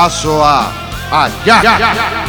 bidazoa aia. Otro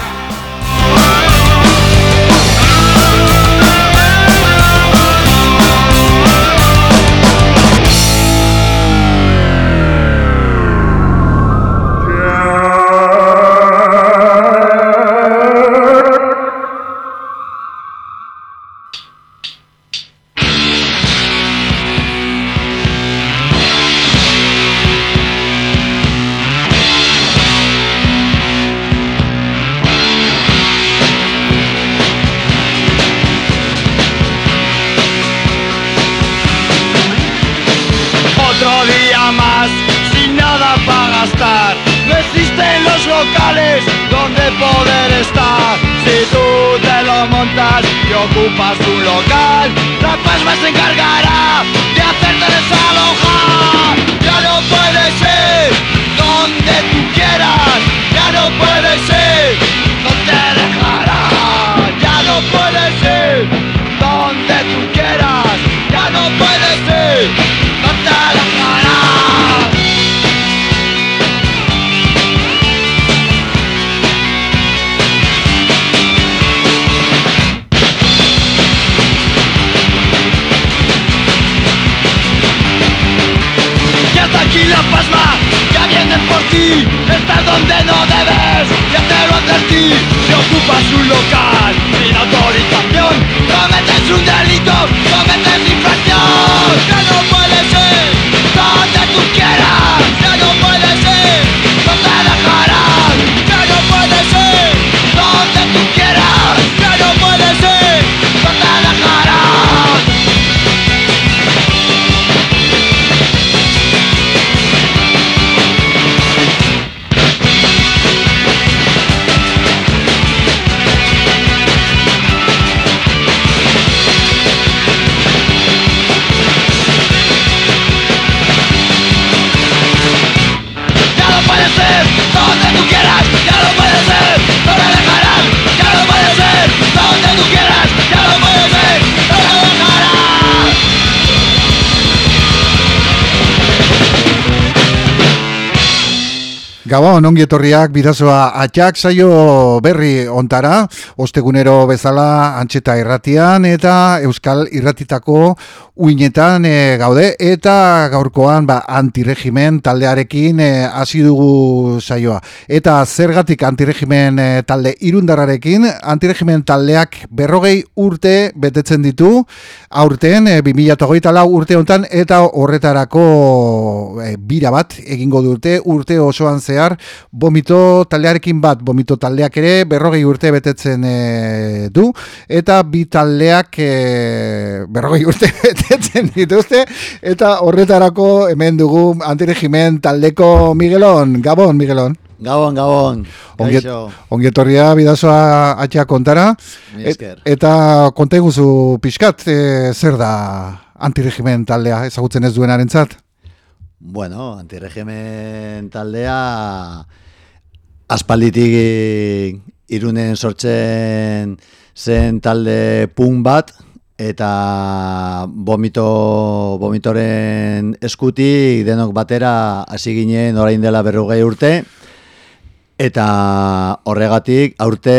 Gabon, ongi etorriak bidazoa atxak saio berri ontara, ostegunero bezala antxeta irratian eta euskal irratitako uinetan e, gaude. Eta gaurkoan ba, antiregimen taldearekin e, hasi dugu saioa. Eta zergatik antiregimen e, talde irundarrarekin, antiregimen taldeak berrogei urte betetzen ditu, aurten e, 2008 lau urte hontan eta horretarako e, bira bat egingo dute. Urte osoan zehar bomito taldearekin bat bomito taldeak ere berrogei urte betetzen e, du. Eta bi taldeak e, berrogei urte betetzen dituzte eta horretarako hemen dugu antiregimen taldeko Miguelon, Gabon Miguelon. Gabon, gabon. Ongietorria bidazoa atxea kontara. Et- esker. eta konta iguzu pixkat, e, zer da antiregimen taldea ezagutzen ez duenarentzat? Bueno, antiregimen taldea aspalditik irunen sortzen zen talde pun bat eta vomito, vomitoren eskutik denok batera hasi ginen orain dela berrogei urte Eta horregatik aurte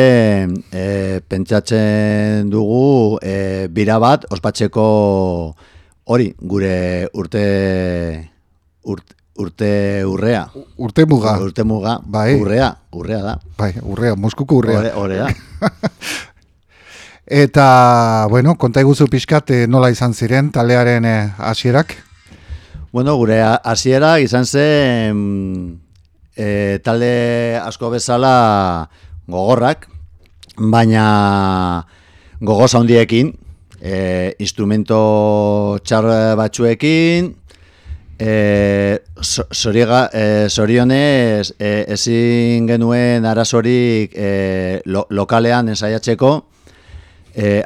e, pentsatzen dugu e, bira bat ospatzeko hori gure urte urte, urte urrea. Urte muga. Urte muga, Bai. urrea, urrea da. Bai, urrea, Moskuko urrea. Hore- Horrea. Eta, bueno, konta iguzu pixkat e, nola izan ziren taldearen e, hasierak. Bueno, gure hasiera izan zen e, talde asko bezala gogorrak, baina gogoz handiekin, e, instrumento txar batzuekin, e, so- zoriega, e, zorionez e, ezin genuen arazorik e, lo, lokalean ensaiatzeko,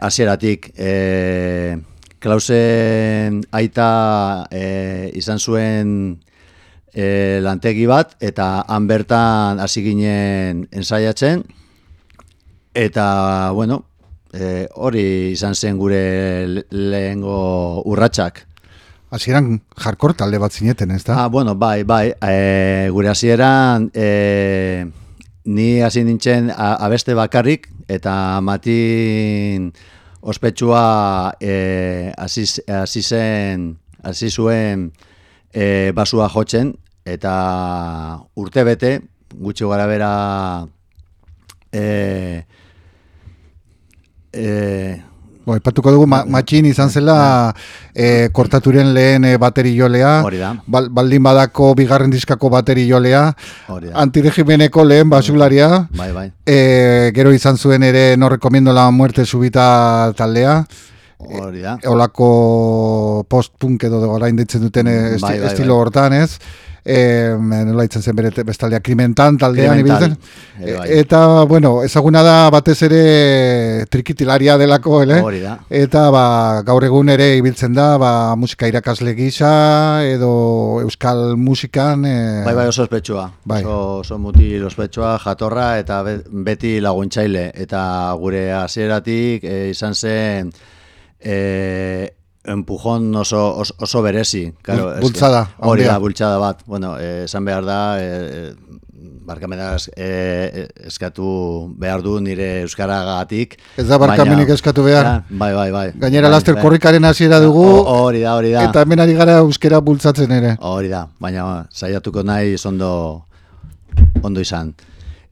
hasieratik e, Klausen aita e, izan zuen e, lantegi bat eta han bertan hasi ginen ensaiatzen eta bueno e, hori izan zen gure le- lehengo urratsak hasieran jarkor talde bat zineten, ez da? Ah, bueno, bai, bai, e, gure hasieran e, ni hasi nintzen abeste bakarrik eta matin ospetsua e, hasi hasi zen hasi zuen e, basua jotzen. Eta urte bete gutxi gara bera e, e, Bo, ipatuko dugu, ma, matxin izan zela e, kortaturen lehen e, bateri jolea, bal, baldin badako bigarren diskako bateri jolea, antiregimeneko lehen basularia, Bai, bai. e, gero izan zuen ere no recomiendo la muerte subita taldea, Hori da. olako post-punk edo orain ditzen duten e, esti, Bai, bai, estilo bai. hortan ez, e, nola ditzen zen bere bestaldea, krimentan taldean ibiltzen. bai. E- Eta, bueno, ezaguna da batez ere trikitilaria delako, ele? Eta ba, gaur egun ere ibiltzen da ba, musika irakasle gisa edo euskal musikan e, Bai, bai, oso ospetsua. Bai. Oso, oso mutil ospetsua, jatorra eta be- beti laguntzaile. Eta gure hasieratik e, izan zen e, empujón oso, oso, oso berezi. Claro, bultzada, Hori da, bultzada bat. Bueno, eh, esan behar da, e, barkamena e, eskatu behar du nire euskaragatik. Ez da barkamenik baina- eskatu behar. Ja, bai, bai, bai. Gainera Bai, laster bai. korrikaren hasiera dugu Hori da, hori da. eta hemen ari gara euskera bultzatzen ere. Hori da, baina ba, saiatuko nahi ondo ondo izan.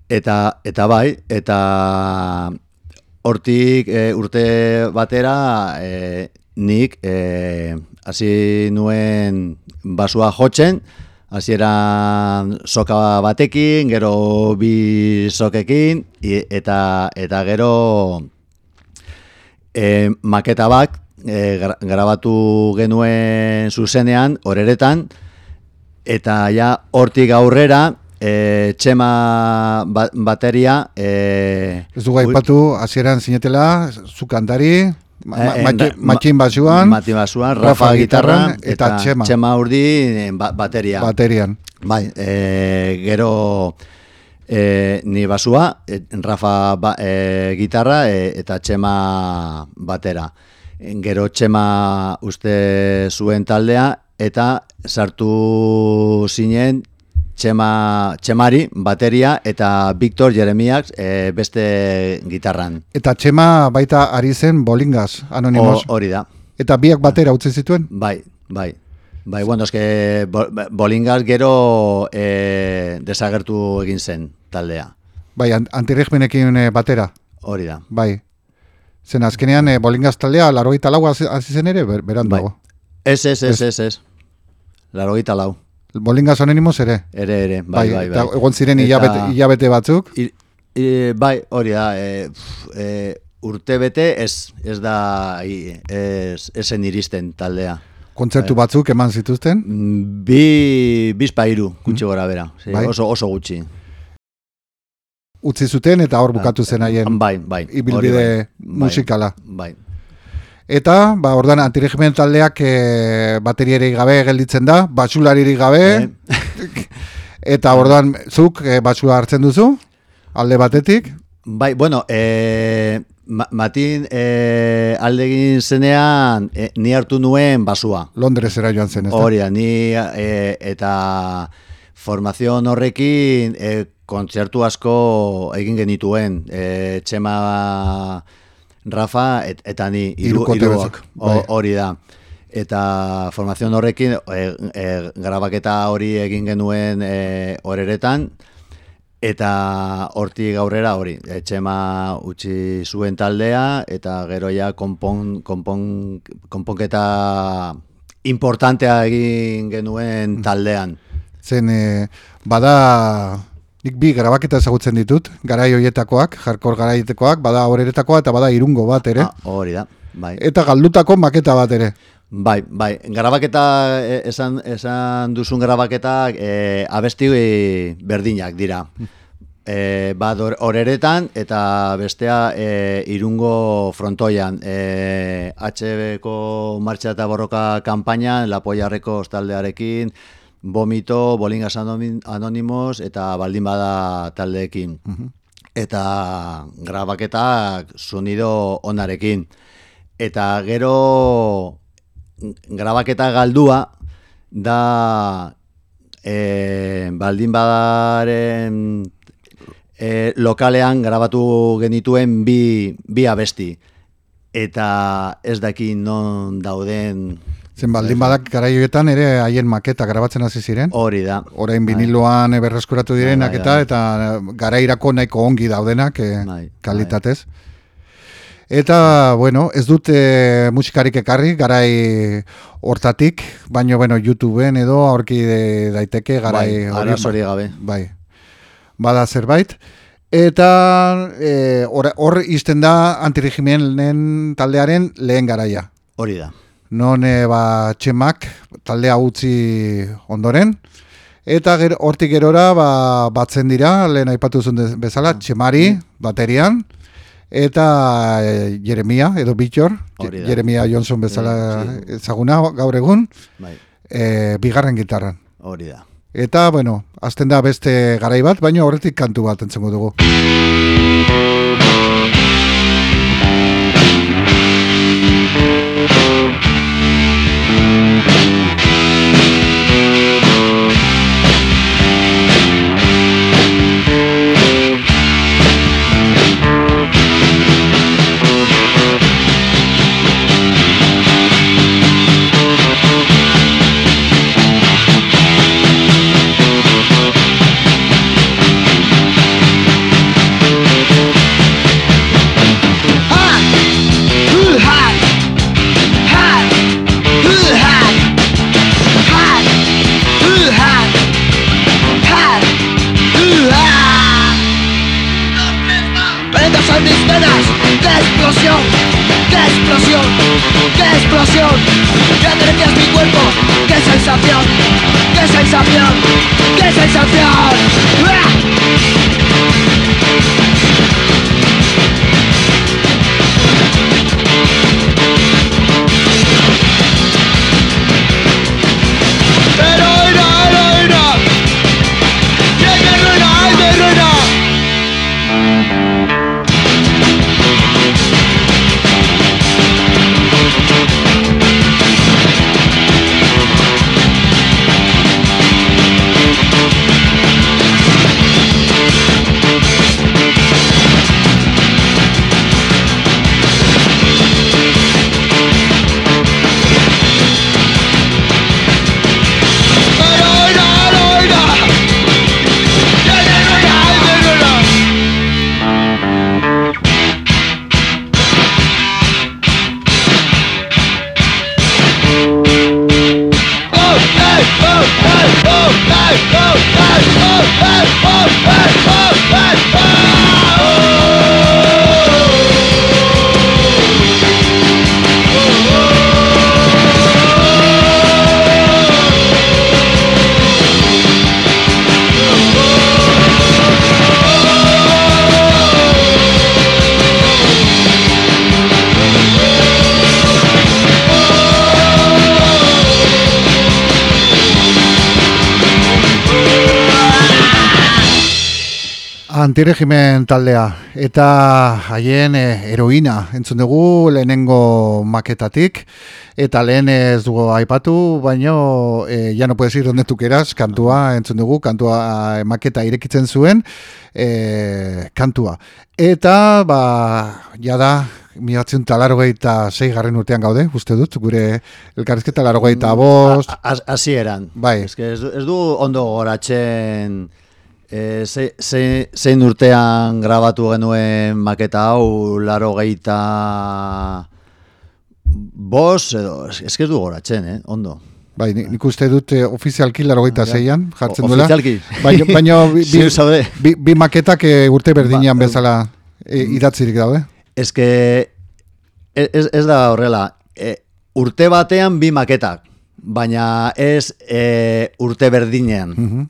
Eta eta bai, eta hortik e, urte batera e, nik e, hasi nuen basua jotzen, hasieran soka batekin, gero bi sokekin eta eta gero e, maketa bat e, gra- grabatu genuen zuzenean, horeretan, eta ja hortik aurrera e, txema ba- bateria e, Ez dugu aipatu, hasieran zinetela, zu matxin basuan, Matxin basuan, Rafa Rafa, gitarran, gitarran, eta Txema. Txema urdi eh, ba- bateria. baterian. Bai, e, gero e, ni basua, e, Rafa ba, e, gitarra e, eta Txema batera. Gero Txema uste zuen taldea eta sartu zinen Txema, Txemari bateria eta Victor Jeremiak e, beste gitarran. Eta txema baita ari zen bolingaz, anonimos. Hori da. Eta biak batera utzi zituen? Bai, bai. Bai, bueno, eske bo- bolingaz gero e, desagertu egin zen taldea. Bai, an- antiregmenekin eh, batera. Hori da. Bai. Zen azkenean e, bolingaz taldea, larogeita lau hasi zen ere, ber, berandago. Ez, ez, ez, ez, ez. Laro gita lau. Bolingaz anonimos ere. Ere, ere, bai, bai, bai. Eta egon ziren hilabete, batzuk. I, i, bai, hori da. E, pf, e, urte bete ez, ez da, ez, esen iristen taldea. Kontzertu batzuk eman zituzten. Mm, Bi, bizpa iru, gutxi gora bera. Sí, Bai. oso, oso gutxi. Utzi zuten eta hor bukatu zen haien Bai, bai. ibilbide bai. Bai, musikala. Bai. Eta, ba, ordan antiregimen taldeak e, baterieri gabe gelditzen da, basularirik gabe, Eh, eta ordan zuk e, basula hartzen duzu, alde batetik, Bai, bueno, e, ma, Matin e, aldegin zenean e, ni hartu nuen basua. Londresera joan zen, ez da? Hori ni e, eta formazion horrekin e, kontzertu asko egin genituen. E, Txema Rafa et, eta ni bezak, O- bai. Hori da. Eta formazion horrekin e, e, grabaketa hori egin genuen e, horeretan, Eta hortik aurrera hori, etxema utzi zuen taldea, eta gero ja konpon, konpon, konponketa importantea egin genuen taldean. Zen, e, bada, nik bi grabaketa ezagutzen ditut, garai hoietakoak, jarkor garaietekoak, bada horeretakoa eta bada irungo bat ere, Ah, hori da, bai. eta galdutako maketa bat ere. Bai, bai, grabaketa, eh, esan, esan duzun grabaketak e, abesti berdinak dira. E, bat hor- horeretan eta bestea e, irungo frontoian. E, HB-ko martxa eta borroka kanpainan, Lapoiarreko ostaldearekin, Bomito, Bolingas Anonim- Anonimos eta baldin bada taldeekin. Eta grabaketak sonido onarekin. Eta gero grabaketa galdua da e, baldin badaren e, lokalean grabatu genituen bi, bi abesti. Eta ez daki non dauden Zen baldin badak garaioetan ere haien maketa grabatzen hasi ziren. hori da. Orain Bai. biniloan berreskuratu direnak Bai, bai, eta bai. eta garairako nahiko ongi daudenak eh, Bai, kalitatez. Eta, bueno, ez dute musikarik ekarri, garai hortatik, baino, bueno, YouTubeen edo aurki daiteke garai Bai, hori. gabe. Bai, bada zerbait. Eta eh, hor hor izten da antirregimenen taldearen lehen garaia. Hori da. Non e, ba, txemak taldea utzi ondoren. Eta ger, hortik gerora ba, batzen dira, lehen aipatu zuen bezala, txemari baterian. Eta e, Jeremia, edo da. Jeremia Johnson bezala Eh, ezaguna gaur egun, Bai, e, bigarren gitarran. hori da. Eta, bueno, azten da beste garai bat, baina horretik kantu bat entzengo dugu. Antiregimen taldea. Eta haien eh, heroina. Entzun dugu lehenengo maketatik. Eta lehen ez dugu aipatu baino eh, ya no puedes ir donde tú quieras. Kantua entzun dugu kantua eh, maketa irekitzen zuen eh, kantua. Eta ba jada miratzen talargoita zei garren urtean gaude, uste dut, gure elkarrizketa largoita bost, A- a- Hasieran. Bai. Ez, ez du ondo goratzen e, ze, ze, zein urtean grabatu genuen maketa hau laro geita bos, edo, ez ez que ez du goratzen, eh? ondo. bai, ni- nik uste dut eh, ofizialki largoita Ja. zeian, jartzen duela. ofizialki. Baina, baina bi, bi, bi, bi maketak eh, urte berdinean Ba, bezala eh, idatzirik daude. Ez que ez, ez da horrela, e, urte batean bi maketak, baina ez e, urte berdinean. Mhm.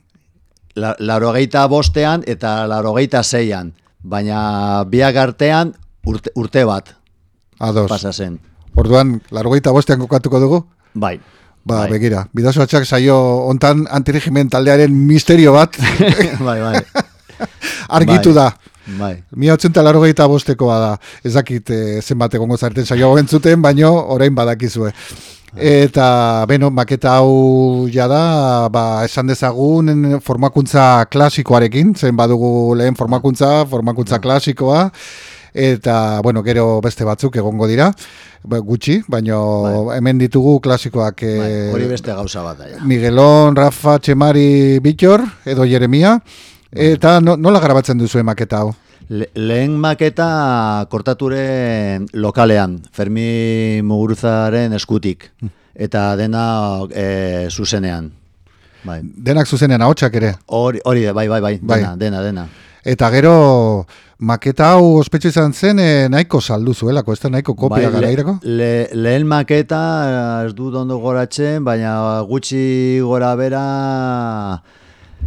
La, larogeita bostean eta larogeita zeian, baina biak artean urte, urte bat Ados. pasa zen. Orduan, largoita bostean kokatuko dugu? Bai. Ba, Bai. begira, bidazoatxak saio ontan antiregimen taldearen misterio bat bai, bai. argitu Bai. da. Bai. Mila eta larogeita bostekoa da. Ez dakit eh, zenbat egongo zareten saio entzuten, baino orain badakizue. Eta, beno, maketa hau jada, ba, esan dezagun formakuntza klasikoarekin, zen badugu lehen formakuntza, formakuntza klasikoa, eta, bueno, gero beste batzuk egongo dira, ba, gutxi, baino hemen ditugu klasikoak Bai, eh, hori beste gauza bat da. ja. Miguelon, Rafa, Txemari, Bitor, edo Jeremia, eta no, nola garabatzen duzu maketa hau? Le, lehen maketa kortaturen lokalean, Fermi Muguruzaren eskutik, eta dena e, zuzenean. Bai. Denak zuzenean ahotsak ere. Hori, hori, bai, bai, bai, Bai. dena, dena, dena. Eta gero maketa hau ospetsu izan zen eh, nahiko saldu zuelako, ez da nahiko kopia Bai, garairako? le, le, lehen maketa ez dut ondo goratzen, baina gutxi gora bera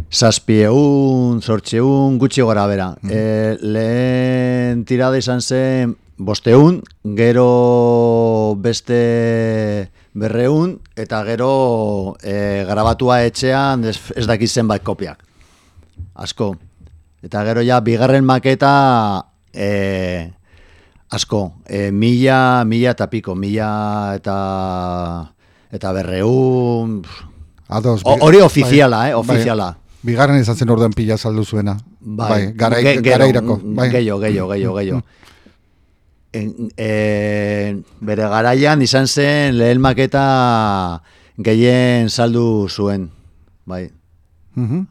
zazpieun, zortxeun, gutxi gora bera. E, lehen tirada izan zen bosteun, gero beste berreun, eta gero e, grabatua etxean ez, ez dakit zenbait kopiak. Asko. Eta gero ja, bigarren maketa e, asko. E, mila, mila eta piko, mila eta eta berreun. Ados, Hori ofiziala, bai, eh, ofiziala. Bai, bigarren izan zen orduan pila saldu zuena. Bai, garai, Ge- gero, garairako. Bai. Gehiago, gehiago, gehiago, gehiago. En, e, bere garaian izan zen lehen maketa gehien saldu zuen. Bai. Mhm.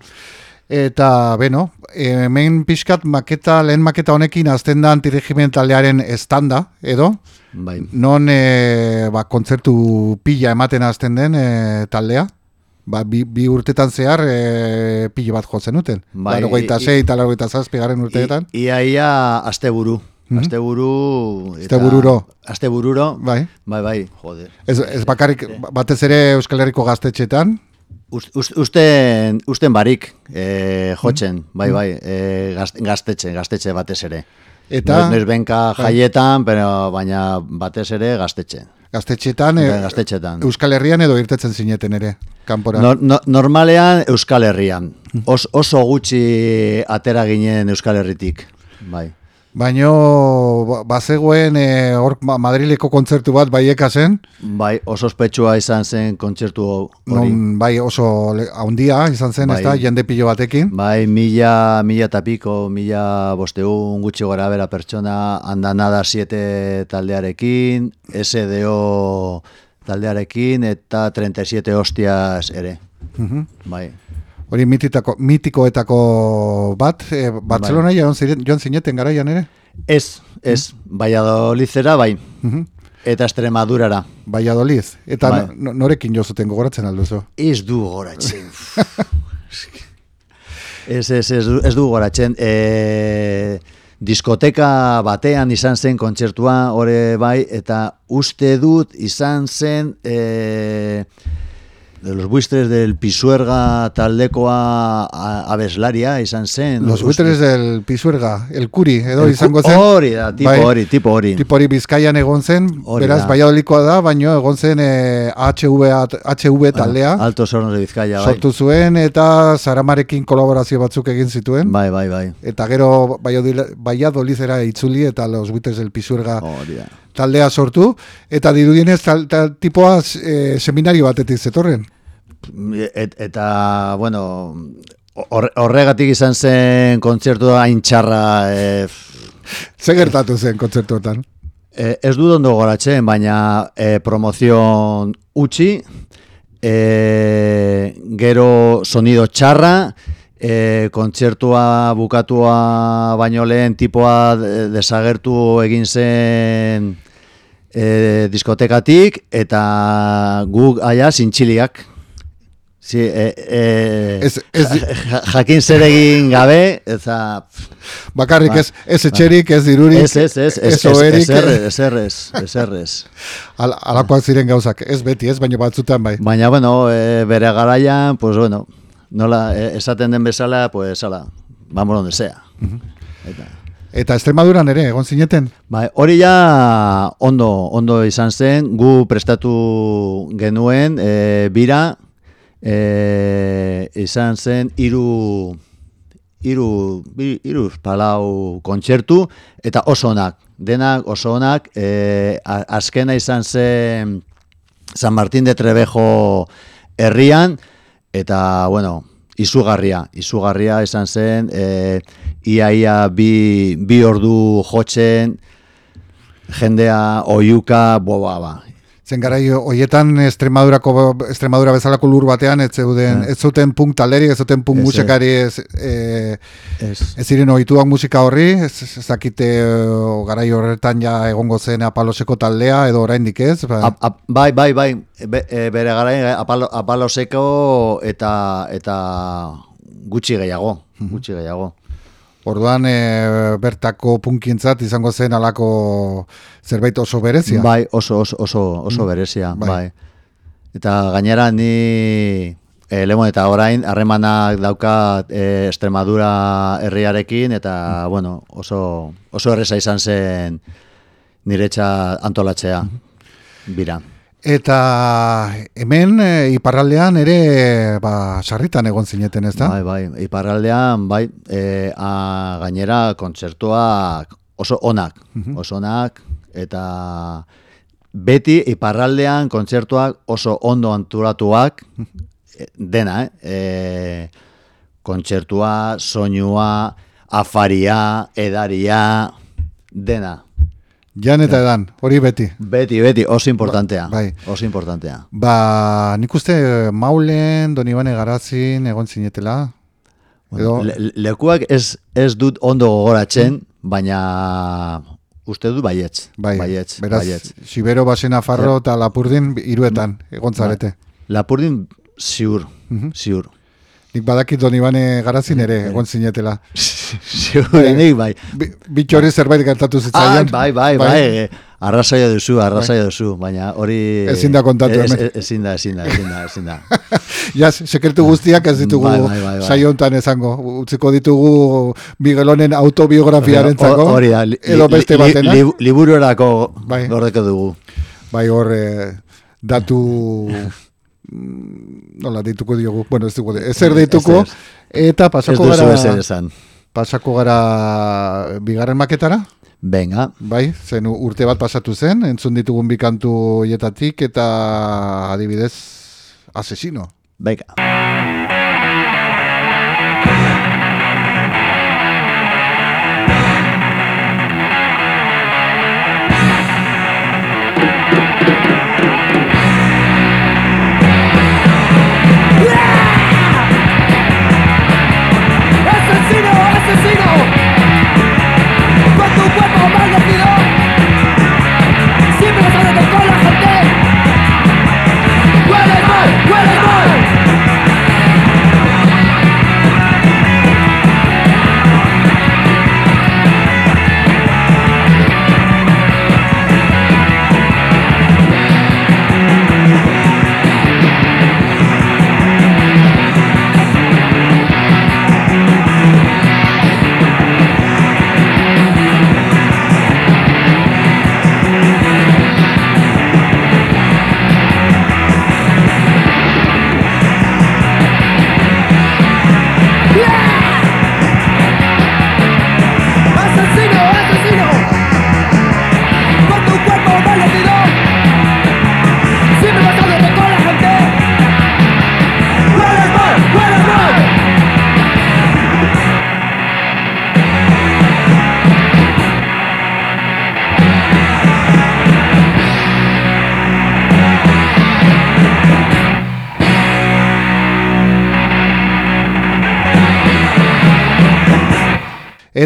Eta, beno, hemen pixkat maketa, lehen maketa honekin azten da antiregimen taldearen estanda, edo? Bai. Non e, ba, kontzertu pila ematen hasten den e, taldea? Ba, bi, bi urtetan zehar e, pila bat jotzen duten. Bai, Laurogeita i- sei eta laurogeita zazpi garen urteetan. Ia, ia, asteburu. Mhm. Asteburu. eta- Astebururo. Astebururo. Bai. Bai, bai, joder. Ez, ez bakarrik, batez ere Euskal Herriko gaztetxetan, Ust- ust- Usten, usten barik e, jotzen, Mm. bai, bai, e, gazte- gaztetxe, gaztetxe batez ere. Eta- Noiz, noiz benka Bai. jaietan, pero baina batez ere gaztetxe. Gaztetxetan, e, Bai, gaztetxetan. Euskal Herrian edo irtetzen zineten ere, kanpora. No, no, normalean Euskal Herrian. Os, oso gutxi atera ginen Euskal Herritik. Bai. Baino, ba- bazegoen e, hor Ma- Madrileko kontzertu bat baieka zen, Bai, oso ospetsua izan zen kontzertu hori. non bai oso haundia izan zen, Bai. ez da, jende pilo batekin. Bai, mila, mila eta piko, mila bosteun gutxi gora bera pertsona, andanada 7 taldearekin, SDO taldearekin, eta 37 hostias ere. Mhm. Bai. Hori mititako, mitikoetako bat, e, Bai. Bartzelona joan, joan zineten garaian ere? Ez, ez, Valladolidera bai, Mhm. eta Extremadurara. Valladolid. Eta Bai. no- no- norekin jo zuten gogoratzen alduzu. Ez du goratzen. ez, ez, ez, ez du goratzen. E, diskoteka batean izan zen kontzertua, ore bai, eta uste dut izan zen... E, de los buitres del Pisuerga taldekoa abeslaria izan zen. Los buitres del Pisuerga, el Kuri, edo El izango zen. Hori da, tipo Bai. hori, tipo hori. Tipo hori Bizkaian egon zen, Hori beraz, da. Valladolikoa da, baino egon zen eh, HV, HV taldea. Alto Hornos de Bizkaia, bai. sortu zuen eta Zaramarekin kolaborazio batzuk egin zituen. Bai, bai, bai. Eta gero Valladolidera itzuli eta los buitres del Pisuerga Hori da. Taldea sortu. Eta dirudienez tal, tal, tipoa eh, seminario batetik zetorren. Et, eta, bueno, hor- horregatik izan zen kontzertu hain txarra, e, Ze gertatu zen kontzertuetan? e, ez dut ondo goratzen, baina e, promozion utzi, e, gero sonido txarra, e, kontzertua bukatua baino lehen tipoa de- desagertu egin zen e, diskotekatik, eta guk aia zintxiliak. Si, e, e, Ez- ez- ja- jakin zer egin gabe, eta Bakarrik Ba, ez, ez etxerik, ez dirurik, ez, ez, ez, ez, ez, oherik, ez, errez, ez, errez, ez, errez. al, alakoak ziren gauzak, ez beti, ez, baino batzutan bai. Baina, bueno, e, bere garaian, pues, bueno, nola, e, esaten den bezala, pues, ala, vamos donde sea. Eta, Eta Extremaduran ere, egon zineten? Bai, hori ja ondo, ondo izan zen, gu prestatu genuen, e, bira, e, izan zen hiru hiru hiru palau kontzertu eta oso onak, denak oso onak, e, azkena izan zen San Martín de Trebejo herrian, eta, bueno, izugarria, izugarria izan zen, e, ia, ia bi, bi ordu jotzen, jendea, oiuka, boba, ba. Zen garai hoietan Extremadurako Extremadura bezalako lur batean ez zeuden ez zuten punk talderik, ez zuten punk musikari ez, eh, Ez, ziren ohituak musika horri, ez dakite garai horretan ja egongo zen apaloseko taldea edo oraindik ez, ba, bai, bai, bai, Be, e, bere garain apalo, apaloseko eta eta gutxi gehiago, gutxi gehiago. Orduan eh, bertako punkintzat izango zen alako zerbait oso berezia. Bai, oso oso oso, oso berezia, bai. bai. Eta gainera ni e, lemon eta orain harremanak daukat e, Extremadura herriarekin eta bueno, oso oso erresa izan zen niretza antolatzea. Bira. Eta hemen e, iparraldean ere ba, sarritan egon zineten, ez da? Bai, bai, iparraldean, bai, e, a, gainera kontzertuak oso onak, oso onak, eta beti iparraldean kontzertuak oso ondo antolatuak, e, dena, eh? E, kontzertua, soinua, afaria, edaria, dena. Jan eta edan, hori beti. Beti, beti, oso importantea. Bai. Oso importantea. Ba, nik uste Maulen, Donibane Garazin egon zinetela. Edo, Le, le- lekuak ez, ez dut ondo gogoratzen, baina uste dut baietz. bai, baietz, beraz, baietz. Sibero, Basena, Farro eta Lapurdin hiruetan egon zarete. Lapurdin ziur, Mhm. ziur. Nik badakit Donibane Garazin ere egon zinetela. Ziurenik bai. Bi- Bitxori zerbait gertatu Ah, zitzaion. bai, bai, bai, eh, arrazoia duzu, arrazoia duzu, baina hori... Ezin da kontatu Ez- hemen. ez- Ezin da, ezin da, ezin da, ezin da. Ja, sekretu guztiak ez ditugu Bai, bai, bai, bai. saio honetan esango. Utziko ditugu Miguelonen autobiografiaren zako. Ho- Hori da, li, edo beste li, batena. li, Bai. gordeko dugu. Bai hor eh, datu nola dituko diogu. Bueno, ez dugu, ezer dituko Ezer. eta Ez pasako duzu gara ezer esan. pasako gara bigarren maketara. Venga, Bai, zen urte bat pasatu zen, entzun ditugun bikantu hietatik eta adibidez asesino. venga. ¡Asesino, asesino! Con tu cuerpo maldecido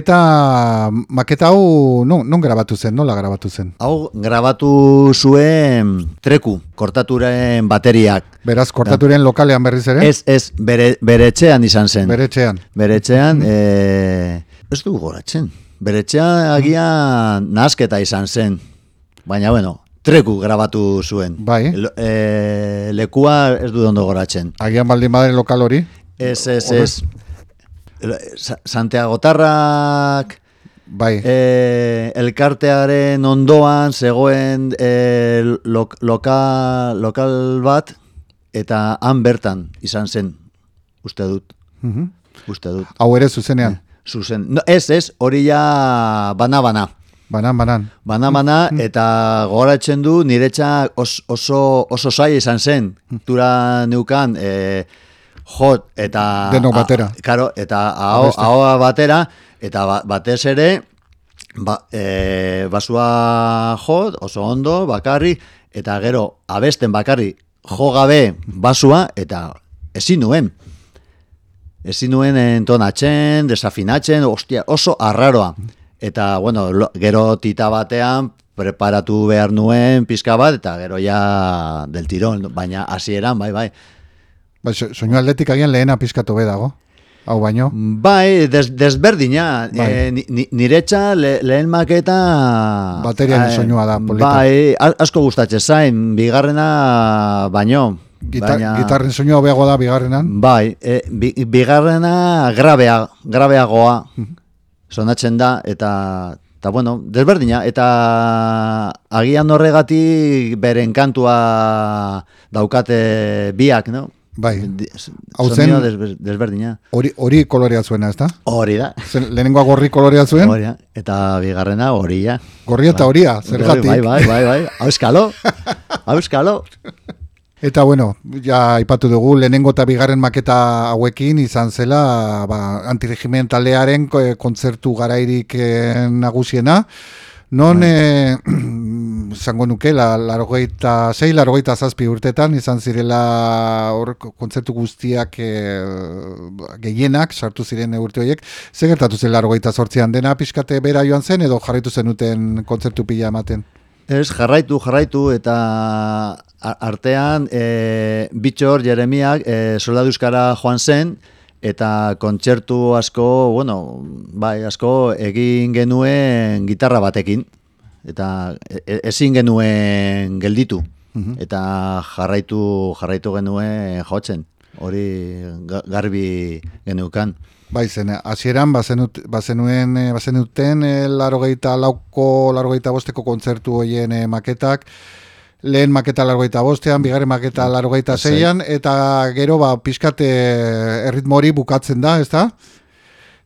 Eta maketa hau non, non grabatu zen, nola grabatu zen? Hau grabatu zuen treku, kortaturen bateriak. Beraz, kortaturen lokalean berriz ere? Ez, ez, bere, bere etxean izan zen. Bere etxean. Bere etxean, e, ez du goratzen. Bere etxean agian nasketa izan zen. Baina, bueno, treku grabatu zuen. Bai. Lo- e, lekua ez du ondo goratzen. Agian baldin badaren lokal hori? Ez, ez, ez. Sa- Santiago Tarrak, Bai. e, elkartearen ondoan zegoen e, lok, loka, lokal bat, eta han bertan izan zen, uste dut, Mhm. uste dut. Hau ere zuzenean. Zuzen. No, ez, ez, hori ja bana-bana. Banan, banan. Bana-bana, eta gogoratzen du niretzak os, oso, oso zai izan zen. Tura neukan, e, jot, eta... Denok batera. A, karo, eta aho, ahoa batera, eta ba, batez ere, ba, e, basua jot, oso ondo, bakarri, eta gero, abesten bakarri, jo gabe basua, eta ezin nuen. Ezin nuen entonatzen, desafinatzen, ostia, oso arraroa. Eta, bueno, lo, gero tita batean, preparatu behar nuen pizka bat, eta gero ja del tirón, baina hasieran bai, bai. Bai, so, soinu aldetik agian lehena pizkatu be dago. Hau baino. Bai, des, desberdina, Bai. e, ni- niretza le, lehen maketa... Bateriaren Ai, soinua da, polita. Bai, asko gustatzen zain, bigarrena baino. Gitar, baina- Gitarren soinua hobeago da bigarrenan. Bai, e, bi, bigarrena grabea, grabeagoa sonatzen da, eta, eta bueno, desberdina, eta agian horregatik beren kantua daukate biak, no? Bai. Hau zen- desber- desberdina. Hori hori kolorea zuena, ezta? Hori da. Zen, lehenengoa gorri kolorea zuen, Hori da. Eta bigarrena horia. gorri eta horia, zergatik. Bai, bai, bai, bai. Auskalo. Auskalo. Eta bueno, ja aipatu dugu, lehenengo eta bigarren maketa hauekin izan zela ba, antiregimen taldearen ko- eh, kontzertu garairik eh, nagusiena, non eh, zango nuke, la, larogeita, sei, larogeita zazpi urtetan, izan zirela hor kontzertu guztiak eh, gehienak, sartu ziren urte horiek, ze gertatu zen larogeita zortzian? Dena pixkate bera joan zen, edo jarraitu zenuten kontzertu pila ematen? Ez, jarraitu, jarraitu, eta artean e, Bitxor Jeremiak e, soldaduzkara joan zen, eta kontzertu asko, bueno, bai, asko egin genuen gitarra batekin, eta e- e- ezin genuen gelditu, eta jarraitu, jarraitu genuen jotzen, hori ga- garbi genukan. Bai, zen, hasieran bazenut, bazenuen, eh, bazenuten eh, larogeita lauko, larogeita bosteko kontzertu hoien eh, maketak, lehen maketa larogeita bostean, bigarren maketa larogeita Sei. zeian, eta gero ba, pixkate erritmo hori bukatzen da, ez da?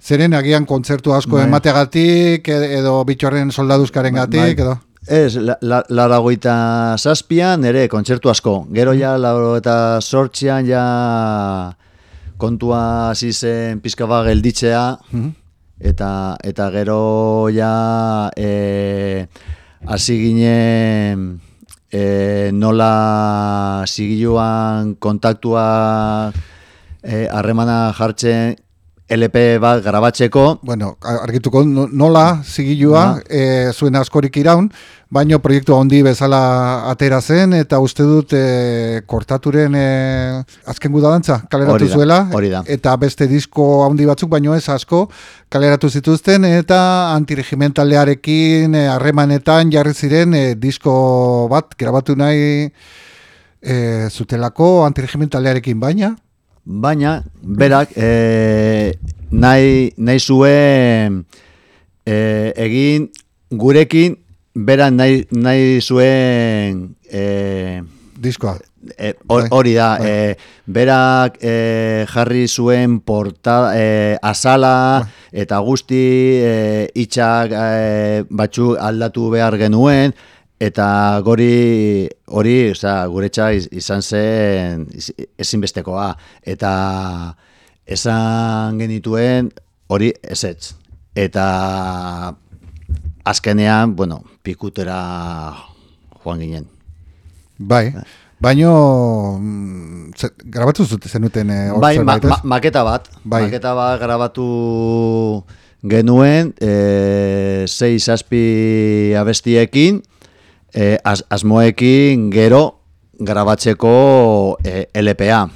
Zeren agian kontzertu asko Bai. emategatik, e- edo bitxorren soldaduzkaren gatik, Bai. edo... Ez, la, la, laragoita zazpian ere kontzertu asko. Gero ja, laragoita sortzian ja kontua hasi zen pizka bat gelditzea, eta, eta gero ja e, hasi ginen e, nola zigiluan kontaktua e, harremana jartzen LP bat grabatzeko, Bueno, argituko no- nola zigilua e, zuen askorik iraun, baino proiektu handi bezala atera zen, eta uste dut e, kortaturen e, azken gudalantza kaleratu zuela, da. eta beste disko handi batzuk, baino ez asko kaleratu zituzten, eta antiregimentalearekin e, harremanetan jarri ziren e, disko bat grabatu nahi e, zutelako antiregimentalearekin baina, Baina, berak, e, nahi, nahi zuen e, egin gurekin, berak nahi, nahi zuen e, diskoa. e, Bai, hori da, bai. e, berak e, jarri zuen porta, e, azala eta guzti e, itxak e, batzuk aldatu behar genuen, eta gori hori, osea, guretza iz- izan zen ezinbestekoa eta esan genituen hori ezetz. Eta azkenean, bueno, pikutera joan ginen. Bai, baino mm, grabatu zute zenuten e, Bai, ma, ma, maketa bat. Bai. Maketa bat grabatu genuen, e, sei zazpi abestiekin, e, az, asmoekin gero grabatzeko e, LPA.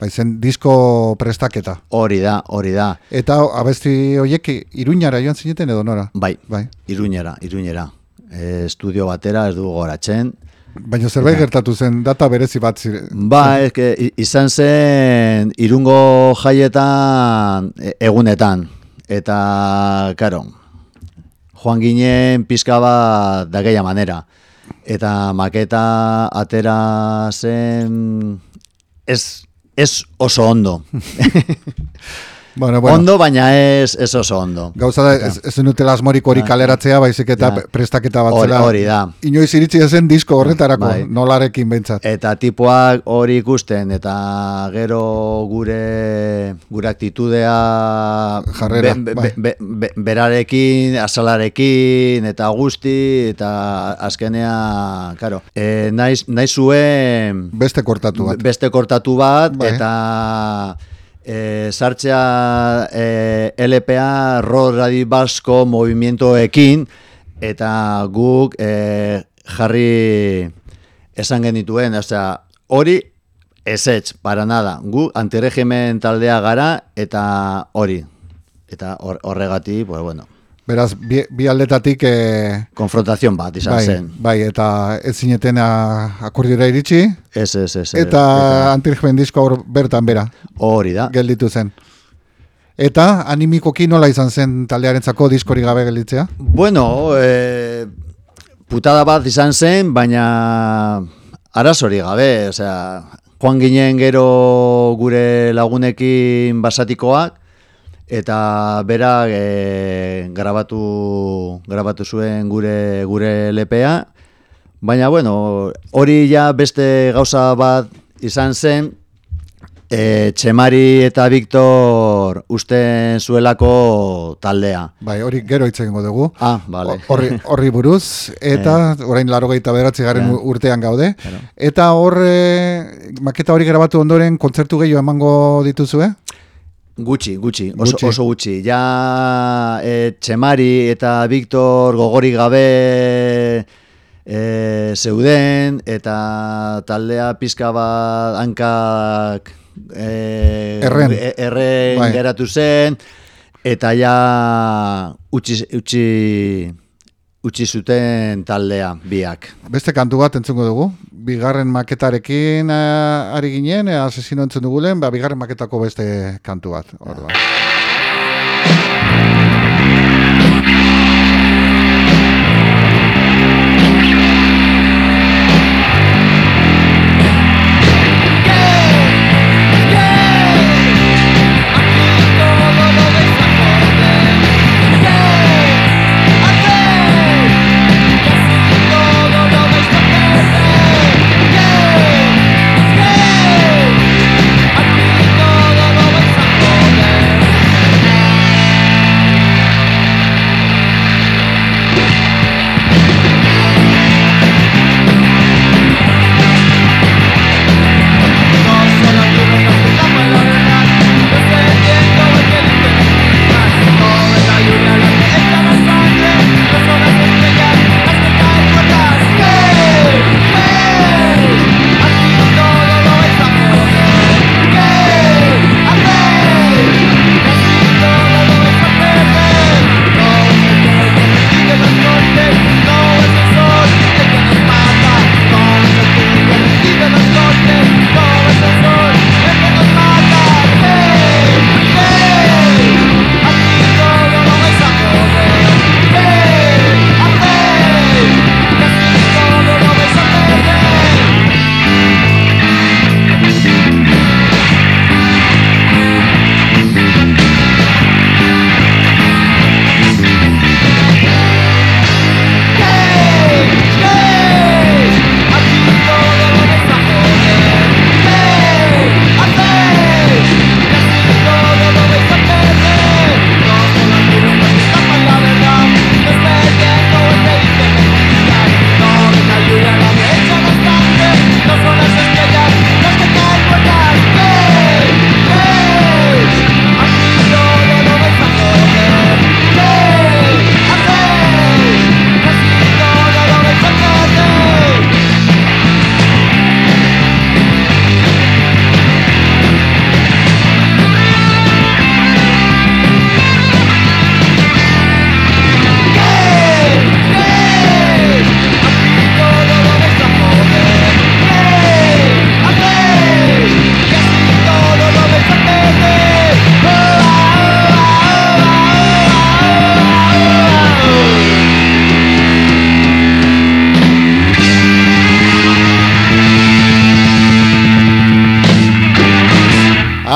Bai, zen disko prestaketa. Hori da, hori da. Eta abesti horiek iruñara joan zineten edo nora? Bai, Bai. iruñera, iruñera. E, estudio batera ez du goratzen. Baina zerbait gertatu zen data berezi bat ziren. Ba, eske, izan zen irungo jaietan e- egunetan. Eta, karo, joan ginen pizka bat da manera. Eta maketa atera zen ez, ez oso ondo. Bueno, bueno. Ondo, baina ez, ez oso ondo. Gauza da, ez, ez dutela asmorik hori kaleratzea, baizik eta Ja. prestaketa bat Hori- zela. hori da. Inoiz iritsi zen disko horretarako, Bai. nolarekin behintzat. Eta tipoak hori ikusten, eta gero gure gure aktitudea Jarrera, be- bai. be- be- berarekin, azalarekin, eta guzti, eta azkenea, karo, e, naiz, naiz zuen Beste kortatu bat. beste kortatu bat, Bai. eta e, sartzea e, LPA Rodi Basko movimientoekin, eta guk e, jarri esan genituen, osea, hori ezetz, para nada. Gu antiregimen taldea gara, eta hori. Eta hor- horregatik, pues bueno, Beraz, bi, bi aldetatik... Eh, konfrontazion bat izan bai, zen. bai, eta ez zineten a- akordiora iritsi, Ez, ez, ez. eta antirregimen disko hor bertan bera, hori da. gelditu zen. Eta animikoki nola izan zen taldearentzako diskori gabe gelditzea? Bueno, e, putada bat izan zen, baina arazori gabe, osea, joan ginen gero gure lagunekin basatikoak, eta berak e, grabatu, grabatu zuen gure gure lepea, baina bueno, hori ja beste gauza bat izan zen, e, Txemari eta Viktor usten zuelako taldea. Bai, hori gero hitz egingo dugu. Ah, vale. Horri, horri buruz, eta orain laro gehieta bederatzi garen Ja. urtean gaude. Claro. Eta hor, eh, maketa hori grabatu ondoren, kontzertu gehiago emango dituzue? Gutxi, gutxi, oso Gutxi. oso gutxi. Ja e, Txemari eta Viktor gogori gabe e, zeuden eta taldea pizka bat hankak e, Erren. e- erren Bai. geratu zen eta ja utzi, utzi, utzi zuten taldea biak. Beste kantu bat entzungo dugu. Bigarren maketarekin eh, ari ginen, eh, asesino entzun dugulen, ba, bigarren maketako beste kantu bat. Orduan.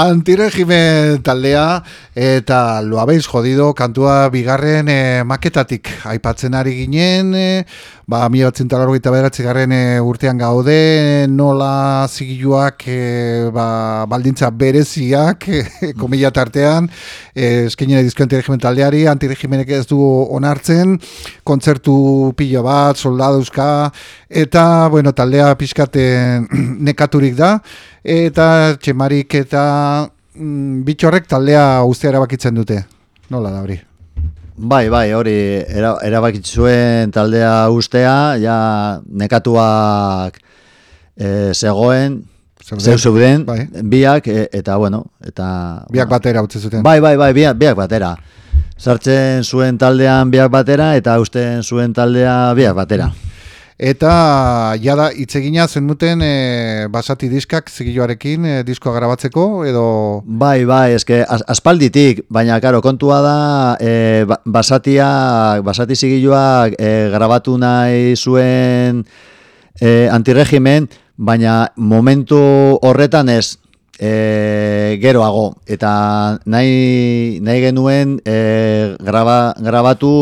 Antiregime taldea eta lo habéis jodido kantua bigarren e, maketatik aipatzen ari ginen e, ba mi batzen beratzi garren e, urtean gaude nola zigiluak e, ba, baldintza bereziak e, komila tartean e, eskenien edizko antiregimentaldeari antiregimenek ez du onartzen kontzertu pilo bat soldaduzka eta bueno taldea pixkaten nekaturik da eta txemarik eta mm, bitxorrek taldea ustea erabakitzen dute. Nola da hori? Bai, bai, hori era, erabakitzuen taldea ustea, ja nekatuak e, zegoen, zeu zeuden, bai. biak, e, eta bueno, eta... Biak batera utzi zuten. Bai, bai, bai, biak, biak batera. Sartzen zuen taldean biak batera, eta usten zuen taldea biak batera eta jada itzegina zenuten e, basati diskak zigiloarekin e, diskoa grabatzeko edo? Bai bai eske aspalditik baina claro kontua da e, basatia basati zigiloak e, grabatu nahi zuen e, antiregimen baina momentu horretan ez e, geroago. Eta nahi, nahi genuen e, graba, grabatu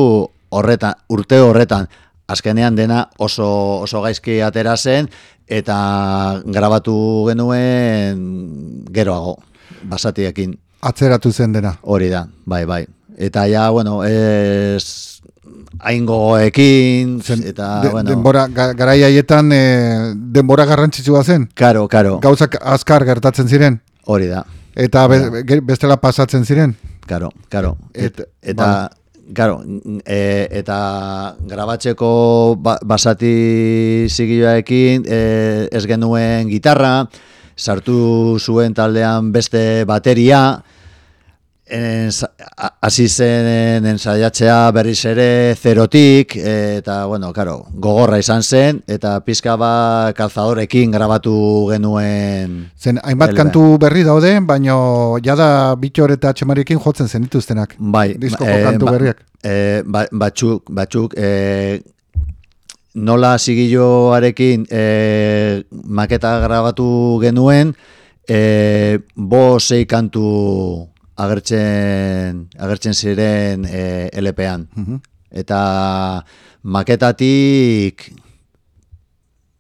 horretan, urte horretan azkenean dena oso, oso gaizki atera zen eta grabatu genuen geroago basatiekin. Atzeratu zen dena. Hori da, bai, bai. Eta ja, bueno, ez hain gogoekin, eta, bueno... Denbora, garai haietan, e, denbora garrantzitsua zen? Karo, karo. Gauzak azkar gertatzen ziren? Hori da. Eta bestela pasatzen ziren? Karo, karo. Et, eta... Claro, e, eta grabatzeko ba, basati zigiloaekin e, ez genuen gitarra, sartu zuen taldean beste bateria, hasi zen ensaiatzea berriz ere zerotik eta bueno, claro, gogorra izan zen eta pizka ba kalzadorekin grabatu genuen zen hainbat kantu berri daude baino jada bitxor eta txemarekin jotzen zen dituztenak bai, diskoko e, kantu ba, berriak. e, ba, batzuk, batzuk e, nola sigilloarekin e, maketa grabatu genuen e, bo sei kantu agertzen agertzen ziren e, LP-an. Mhm. Eta maketatik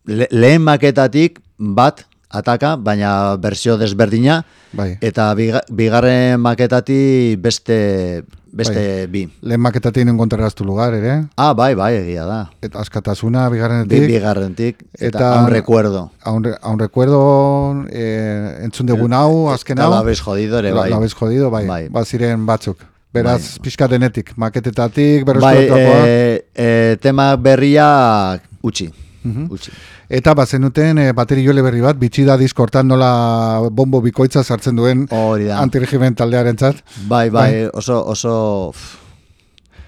lehen maketatik bat ataka, baina berzio desberdina, bai. eta bigarren maketatik beste beste bai. bi. Lehen maketatik enkontrarraztu lugar, ere? Ah, bai, bai, egia da. Eta askatasuna, bigarrenetik. Bi, bigarrenetik, eta, eta un recuerdo. Un, un recuerdo, eh, entzun dugun hau, azken hau. La jodido, ere, bai. La, la jodido, bai. bai. Baziren batzuk. Beraz, bai. pixka denetik, maketetatik, bai, e, e, tema berriak utzi. Uh utzi. Eta bazenuten e, bateri jole berri bat, bitxi da diskortan nola bombo bikoitza sartzen duen antiregimen taldearen zat. Bai, bai, bai, oso, oso...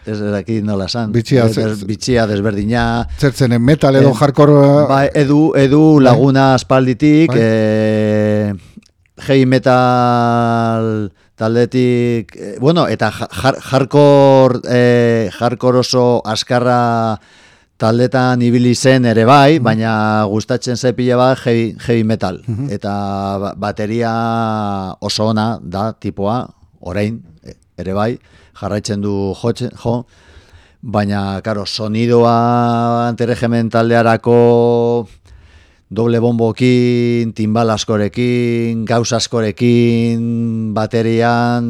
Ez eraki nola san. Bitxia, Des, bitxia desberdina. Zertzen, metal edo jarkor... Bai, edu, edu bai. laguna aspalditik, bai. e, heavy metal taldetik, e, bueno, eta jarkor, e, jarkor oso askarra taldetan ibili zen ere bai, mhm. baina gustatzen zepile bat heavy, heavy metal. Mhm. Eta ba, bateria oso ona da tipoa, orain e, ere bai, jarraitzen du jotzen, jo, baina, karo, sonidoa antiregimen taldearako doble bombokin, timbal askorekin, gauz askorekin, baterian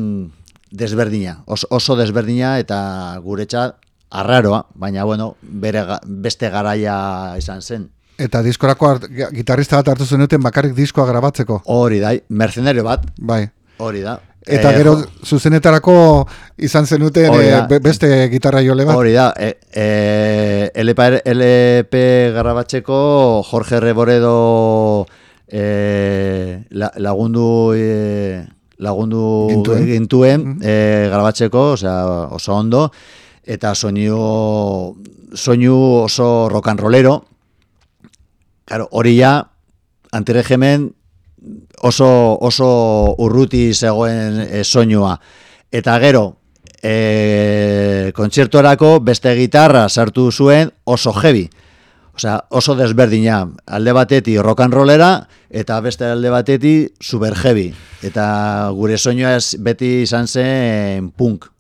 desberdina, oso, oso desberdina eta guretza arraroa, baina bueno, bere beste garaia izan zen. Eta diskorako gitarrista bat hartu zenuten bakarrik diskoa grabatzeko. Hori da, mercenario bat. Bai. Hori da. Eta e, gero zuzenetarako izan zenuten e, beste gitarra jole bat. Hori da, e, e, LP, LP grabatzeko Jorge Reboredo e, lagundu e, lagundu gintuen, gintuen mm -hmm. grabatzeko, osea, oso ondo eta soinu soinu oso rollero. Claro, hori ja antiregimen oso oso urruti zegoen e, soinua. Eta gero, e, kontzertuarako beste gitarra sartu zuen oso heavy. Osea, oso desberdina, alde bateti rock and rollera, eta beste alde bateti super heavy. Eta gure soinua beti izan zen punk.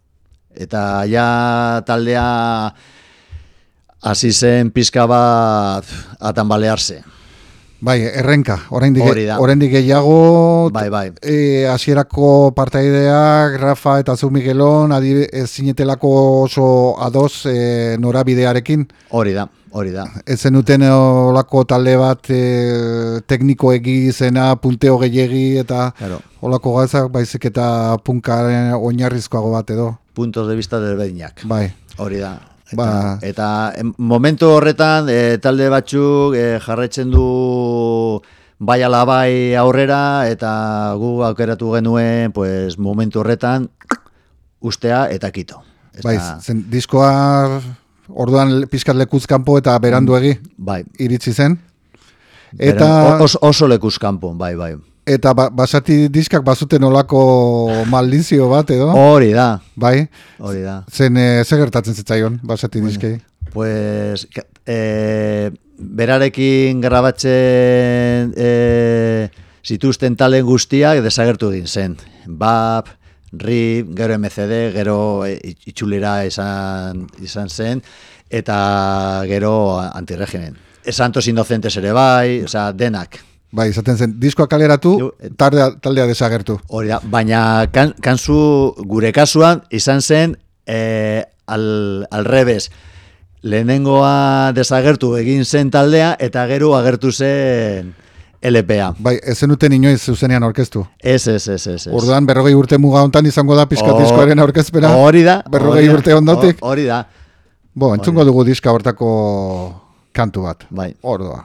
Eta ja taldea hasi zen pizka bat atan balearse. Bai, errenka, oraindik oraindik gehiago Bai, bai. eh, hasierako partaideak Rafa eta Zu Miguelon adi ez zinetelako oso ados eh, norabidearekin. Hori da, hori da. Ez zenuten olako talde bat e, tekniko egi zena, punteo gehiegi eta Claro. olako gauzak baizik eta punkaren oinarrizkoago bat edo. Puntos de vista desberdinak. Bai, Hori da. Eta, Ba. eta momentu horretan e, talde batzuk e, jarraitzen du bai ala bai aurrera eta gu aukeratu genuen pues, momentu horretan ustea eta kito. Eta, bai, zen diskoa orduan pizkat lekuz kanpo eta beranduegi bai. iritsi zen. Eta, oso, oso lekuz kanpo, bai, bai. Eta ba, basati diskak bazuten olako maldizio bat edo, Hori da, bai, hori da. zen e, ze gertatzen zitzaion basati diskei. Pues, e, berarekin grabatzen e, zituzten talen guztiak desagertu egin zen. BAP, RIP, gero MCD, gero itxulera izan, izan zen, eta gero antiregimen. Santos Inocentes ere bai, osea, denak. Bai, izaten zen, diskoa kaleratu, Jo, et- tardea, taldea desagertu. Hori da, baina kan, kanzu gure kasuan izan zen e, al, al revés. Lehenengoa desagertu egin zen taldea eta gero agertu zen LPA. Bai, ez zenuten inoiz zuzenean orkestu. Ez, ez, ez, ez. Orduan berrogei urte muga hontan izango da pizkat diskoaren aurkezpena. Hori da. Berrogei urte ondotik. ho- Hori da, Bo, entzungo dugu diska hortako kantu bat. bai. Ordua.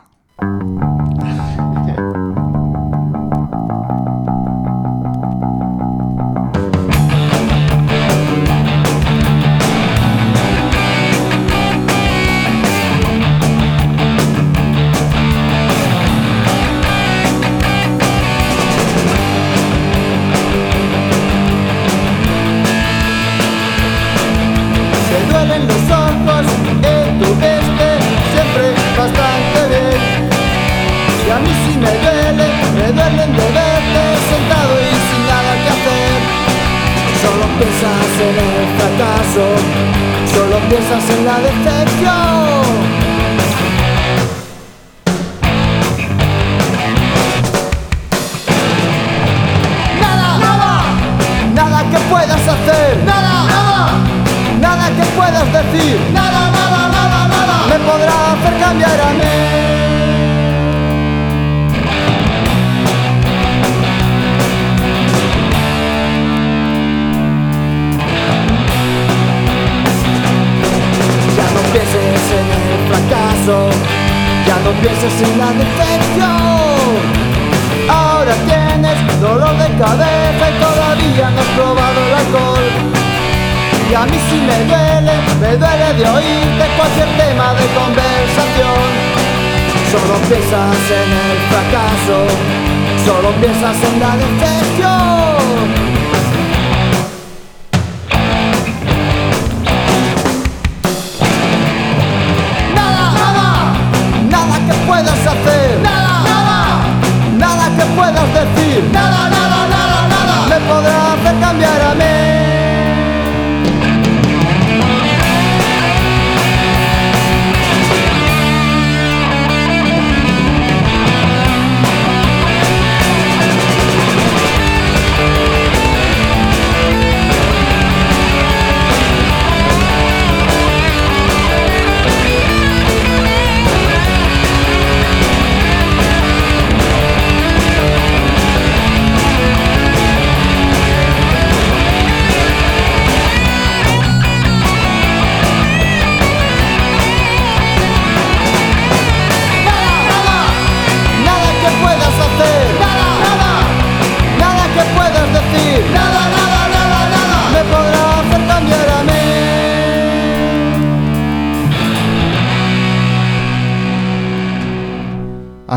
Y a mí sí me duele, me duele de oírte cualquier tema de conversación. Solo piensas en el fracaso, solo piensas en la decepción.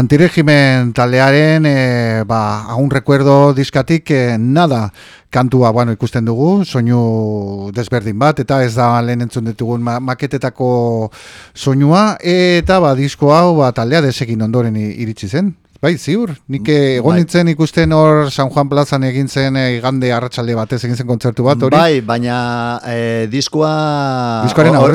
Antiregimen taldearen, e, ba, aun recuerdo diskatik, e, nada, kantua, bueno, ikusten dugu, soinu desberdin bat, eta ez da lehen entzun ditugun ma maketetako soinua, eta ba, disko hau, ba, taldea desekin ondoren iritsi zen. Bai, ziur, nik eh, egon Bai. nintzen ikusten hor San Juan Plazan egin zen eh, igande arratsalde batez egin zen kontzertu bat, hori? Bai, baina e, diskoa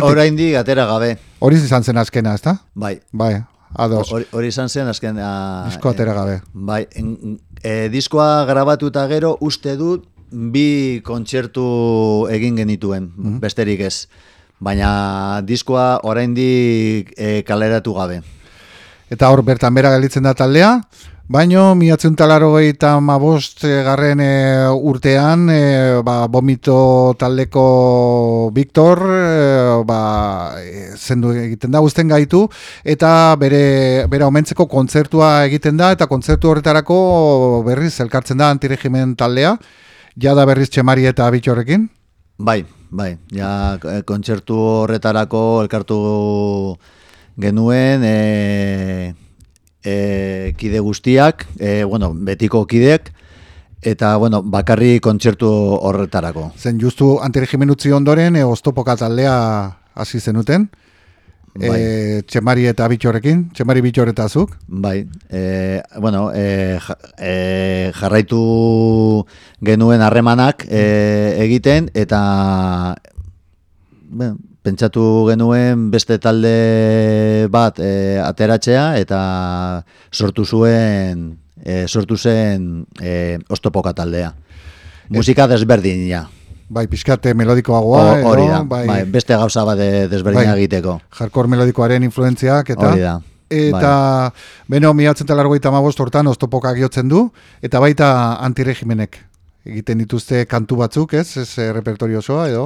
oraindik atera gabe. Hori izan zen azkena, ezta? Bai. Bai, ados, Hori, hori izan zen azken... a, disko atera gabe. Bai, en, e, diskoa grabatuta gero uste dut bi kontzertu egin genituen, Mhm. besterik ez. Baina diskoa oraindik e, kaleratu gabe. Eta hor bertan bera gelditzen da taldea, baino miatzen talaro eta mabost garren e, urtean, e, ba, bomito taldeko Viktor, e, ba, zendu egiten da, uzten gaitu, eta bere, bera omentzeko kontzertua egiten da, eta kontzertu horretarako berriz elkartzen da antiregimen taldea, jada berriz txemari eta bitxorrekin. Bai, bai, ja kontzertu horretarako elkartu genuen e, e, kide guztiak, e, bueno, betiko kideek, eta, bueno, bakarri kontzertu horretarako. Zen justu antiregimen utzi ondoren, e, oztopoka taldea hasi zenuten, Bai. e, txemari eta bitxorrekin, txemari bitxorretazuk. Bai, e, bueno, e, ja- e, jarraitu genuen harremanak e, egiten, eta ben, pentsatu genuen beste talde bat e, ateratzea, eta sortu zuen, e, sortu zen e, oztopoka taldea. Musika desberdina. Bai, pixkate melodikoagoa, Hori da, bai, bai, beste gauza bat de- desberdina Bai. egiteko. hardcore melodikoaren influentziak, eta... Hori da. Eta, beno, miatzen talargoita mabost hortan oztopoka giotzen du, eta baita antiregimenek egiten dituzte kantu batzuk, ez? Ez eh, repertorio osoa, edo?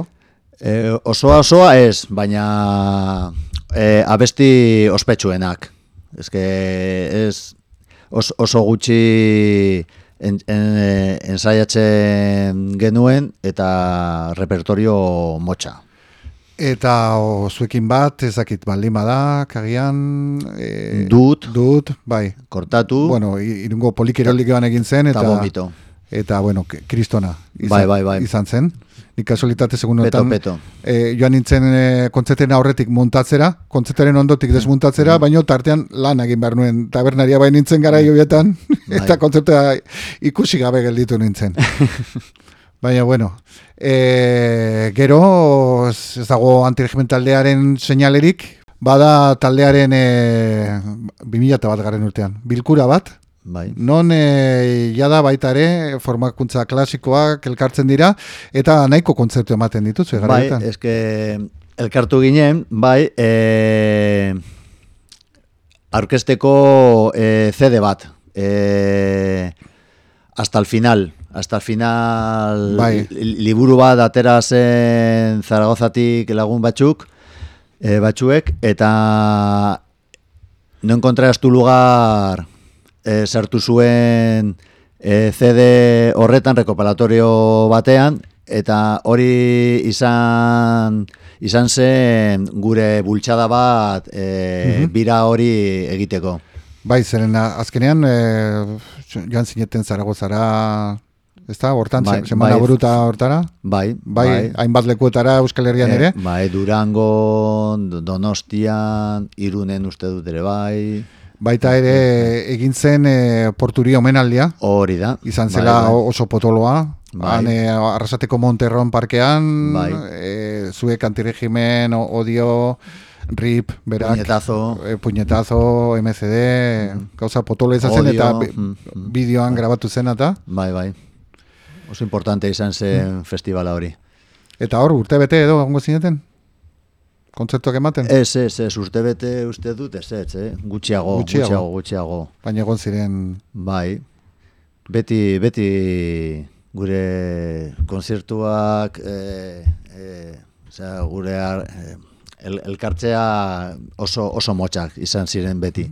E, osoa osoa ez, baina e, abesti ospetsuenak. Ez que ez os, oso gutxi en, en, eh, ensaiatzen genuen eta repertorio motxa. Eta o, zuekin bat, ezakit baldin bada, kagian... E, Dut. Dut, bai. Kortatu Bueno, irungo polikirolikoan egin zen, eta eta... vomito. Eta, bueno, kristona izan, Bai, bai, bai. izan zen. Nik kasualitate segun Peto, peto. e, joan nintzen e, kontzerten aurretik montatzera, kontzertaren ondotik Mm. desmuntatzera, baino tartean lan egin behar nuen tabernaria bai nintzen gara joietan, Bai. eta kontzertea ikusi gabe gelditu nintzen. Baina, bueno, e, gero, ez ez dago antiregimen taldearen seinalerik, bada taldearen e, 2000 bat garen urtean, bilkura bat, Bai. Non e, jada baita ere formakuntza klasikoak elkartzen dira eta nahiko kontzertu ematen dituzu Bai, eske elkartu ginen, bai, e, aurkesteko e, CD bat. E, hasta el final, hasta el final Bai. li- liburu bat atera zen Zaragozatik lagun batzuk, e, batzuek, eta no encontraras tu lugar e, sartu zuen e, CD horretan rekopilatorio batean eta hori izan izan zen gure bultxada bat e, bira hori egiteko. Bai, zeren azkenean e, joan zineten Zaragozara, ez da, hortan, Bai, semana bai. buruta hortara? Bai, Bai, hainbat lekuetara Euskal Herrian Eh, ere? Bai, Durango, Donostian, Irunen uste dut ere bai. Baita ere egin zen e, porturi omenaldia, Hori da. izan Bai, zela bai. oso potoloa, Bai. han e, arrasateko Monterron parkean, Bai. e, zuek antiregimen, odio, RIP, berak, Puñetazo. e, puñetazo, MCD, gauza potolo izan zen, eta mm, mm. bideoan grabatu zen eta, Bai, bai. Oso importante izan zen Mm. festivala hori. eta hor, urte bete edo, gongo zineten? Kontzertuak ematen? Ez, ez, ez, uste bete uste dut, ez, ez, eh? gutxiago, Gutxiago. gutxiago, gutxiago, Baina egon ziren, Bai, beti, beti gure konzertuak, e, e, osea, gure ar, e, el, elkartzea oso, oso motxak izan ziren beti.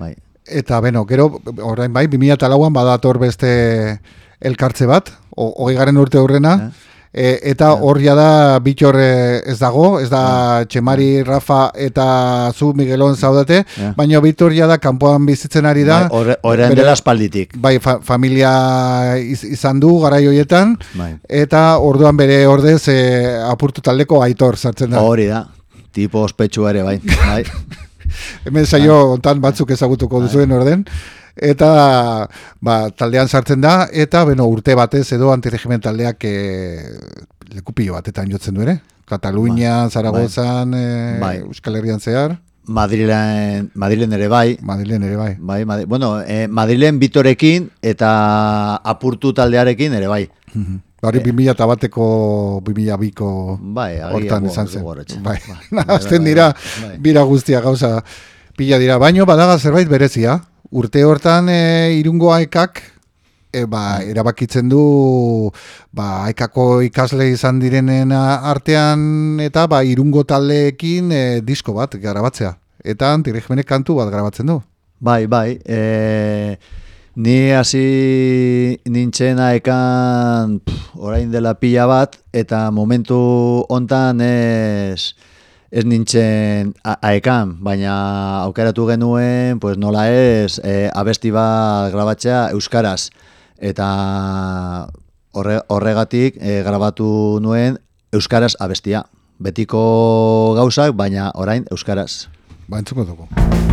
Bai, eta beno, gero, orain bai, 2000 lauan badator beste elkartze bat, o- hogei garen urte aurrena, E, eta hor ja da bitor e, ez dago, ez da Txemari, Rafa eta zu Miguelon zaudete, Ja. baina bitor ja da kanpoan bizitzen ari da. Bai, Horren dela espalditik. Bai, fa, familia iz, izan du garai hoietan, Bai. eta orduan bere ordez e, apurtu taldeko aitor sartzen da. Hori da. Tipo ospetsua ere, bai. bai. Hemen saio ontan batzuk ezagutuko duzuen orden. Eta ba, taldean sartzen da, eta beno, urte batez edo antiregimen taldeak e, lekupillo batetan jotzen du ere. Katalunia, Zaragozan, e, Bai. Euskal Herrian zehar, Madrilen, Madrilen ere bai. Madilen ere bai. Bai, Madri- bueno, eh, Madrilen Bitorekin eta apurtu taldearekin ere bai. Bari 2000 eta bateko 2000 biko Bai, agian hortan izan zen. Bai, azten bai, dira, bira guztia gauza pila dira. Baino badaga zerbait berezia. Urte hortan e, irungo aekak e, ba, erabakitzen du ba, aekako ikasle izan direnen artean eta ba, irungo taldeekin e, disko bat grabatzea. Eta antiregimenek kantu bat grabatzen du. Bai, bai. E, ni hasi nintzen aekan pff, orain dela pila bat, eta momentu hontan ez, ez nintzen aekan, baina aukeratu genuen, pues nola ez, e, abesti bat grabatzea euskaraz. Eta horre, horregatik e, grabatu nuen euskaraz abestia. Betiko gauzak, baina orain euskaraz. Ba, entzuko dugu.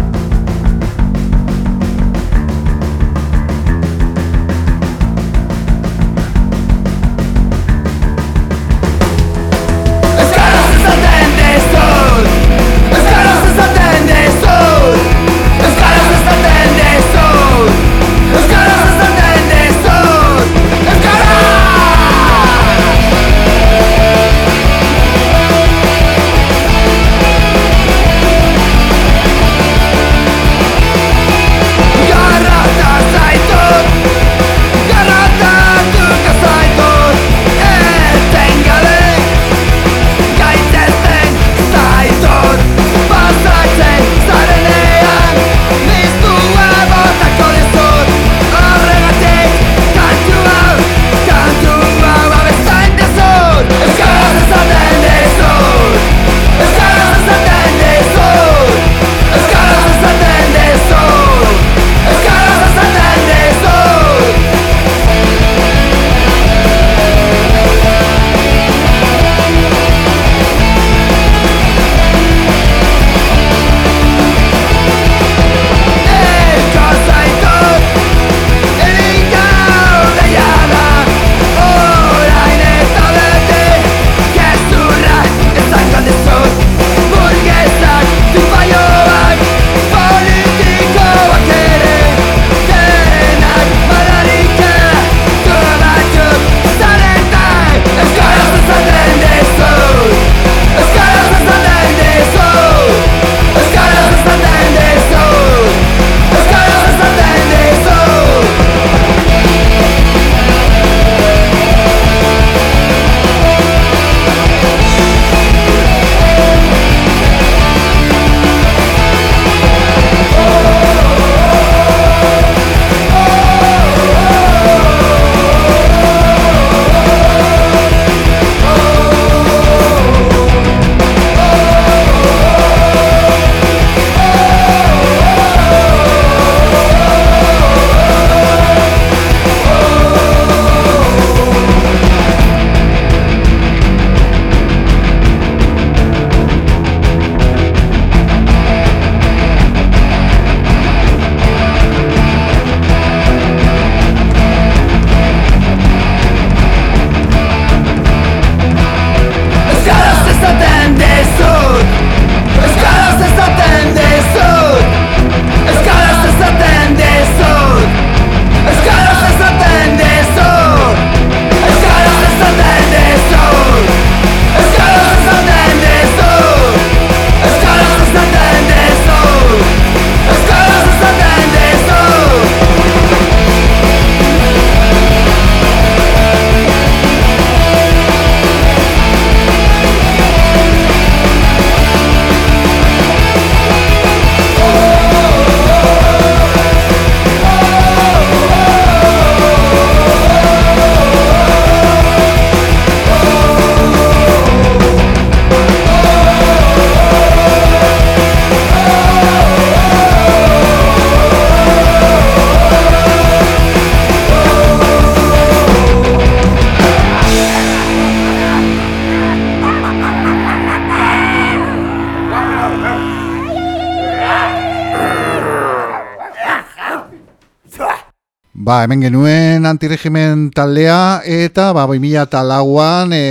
Ba, hemen genuen antiregimen taldea eta ba, 2000 eta lauan e,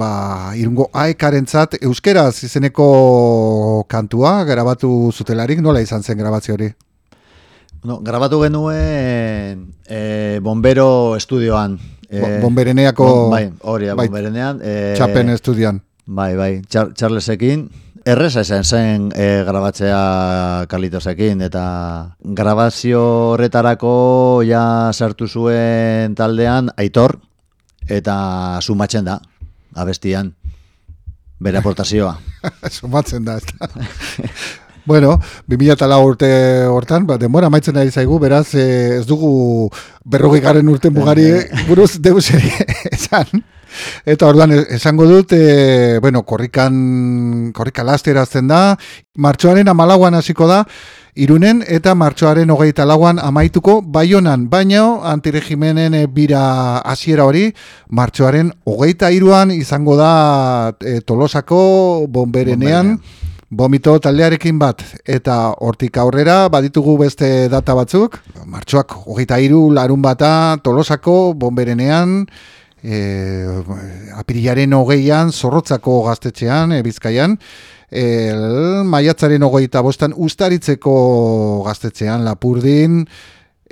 ba, irungo aekarentzat euskeraz izeneko kantua grabatu zutelarik, nola izan zen grabazio hori? No, grabatu genuen e, Bombero estudioan. Bo- Bombereneako bai, hori bai, Bomberenean. E, txapen estudioan. Bai, bai, Char Charlesekin. Erreza esan zen e, grabatzea kalitosekin, eta grabazio horretarako ja sartu zuen taldean aitor, eta sumatzen da, abestian, bere aportazioa. Sumatzen da, ezta. Bueno, 2004 urte hortan, ba, denbora amaitzen ari zaigu, beraz, eh, ez dugu berrogei garren urte mugari buruz deus ere esan. Eta orduan e- esango dut, e, bueno, korrikan, korrika lasterazten da, martxoaren amalauan hasiko da, irunen eta martxoaren hogeita lauan amaituko baionan, baina antiregimenen e, bira hasiera hori, martxoaren hogeita iruan izango da e, tolosako bomberenean, Bomito taldearekin bat, eta hortik aurrera baditugu beste data batzuk, martxoak hogeita iru larun bata tolosako bomberenean, e, apirilaren hogeian zorrotzako gaztetxean, e, bizkaian, el, maiatzaren hogeita bostan ustaritzeko gaztetxean lapurdin,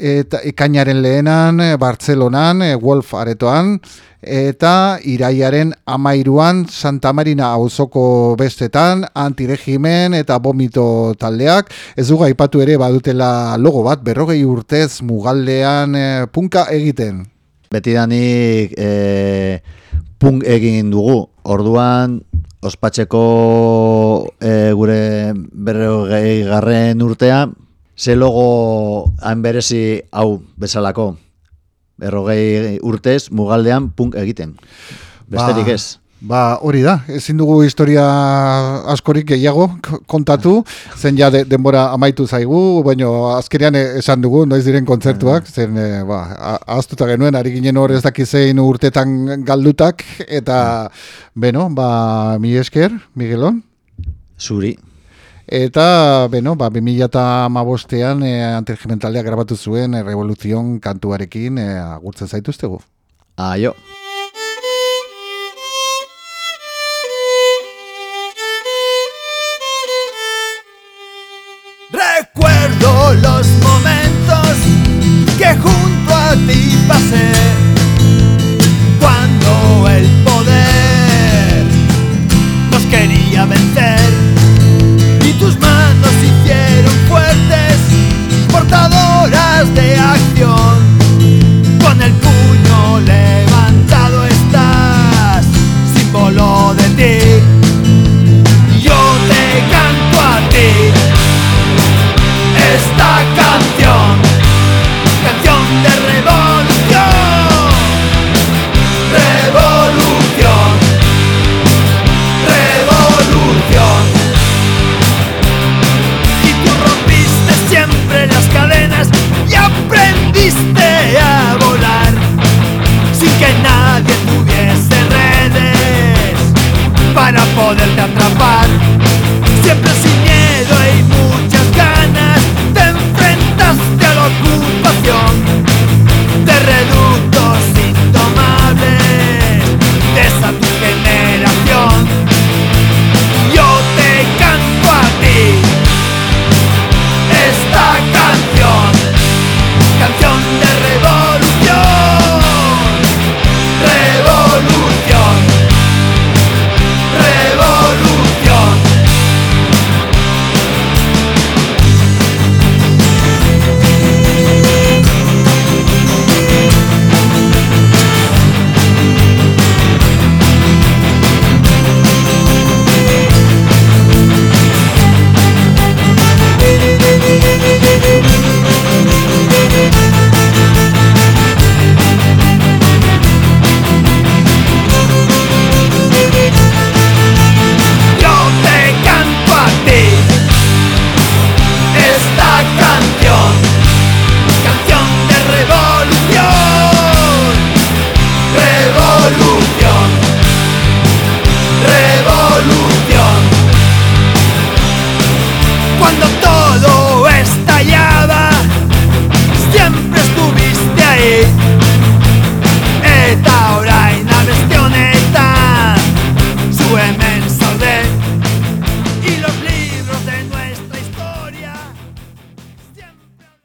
eta ekainaren lehenan e, Bartzelonan, e, Wolf aretoan, eta iraiaren amairuan Santa Marina auzoko bestetan, antiregimen eta bomito taldeak, ez dugu aipatu ere badutela logo bat, berrogei urtez mugaldean e, punka egiten. Betidanik e, punk egin dugu, orduan ospatzeko e, gure berrogei garren urtea, ze logo hain berezi hau bezalako, berrogei urtez mugaldean punk egiten. Besterik Ba, ez. Ba, hori da, ezin dugu historia askorik gehiago kontatu, zen ja de, denbora amaitu zaigu, baino azkenean e- esan dugu, noiz diren kontzertuak, zen, e, ba, ahaztuta genuen, ari ginen hor ez dakizein urtetan galdutak, eta, beno, ba, mi esker, Miguelon, Zuri. Eta, beno, ba, 2008an e, antiregimentaldeak grabatu zuen e, Revoluzion kantuarekin e, agurtzen zaituztegu. Aio. junto a ti pasé cuando el poder nos quería vencer.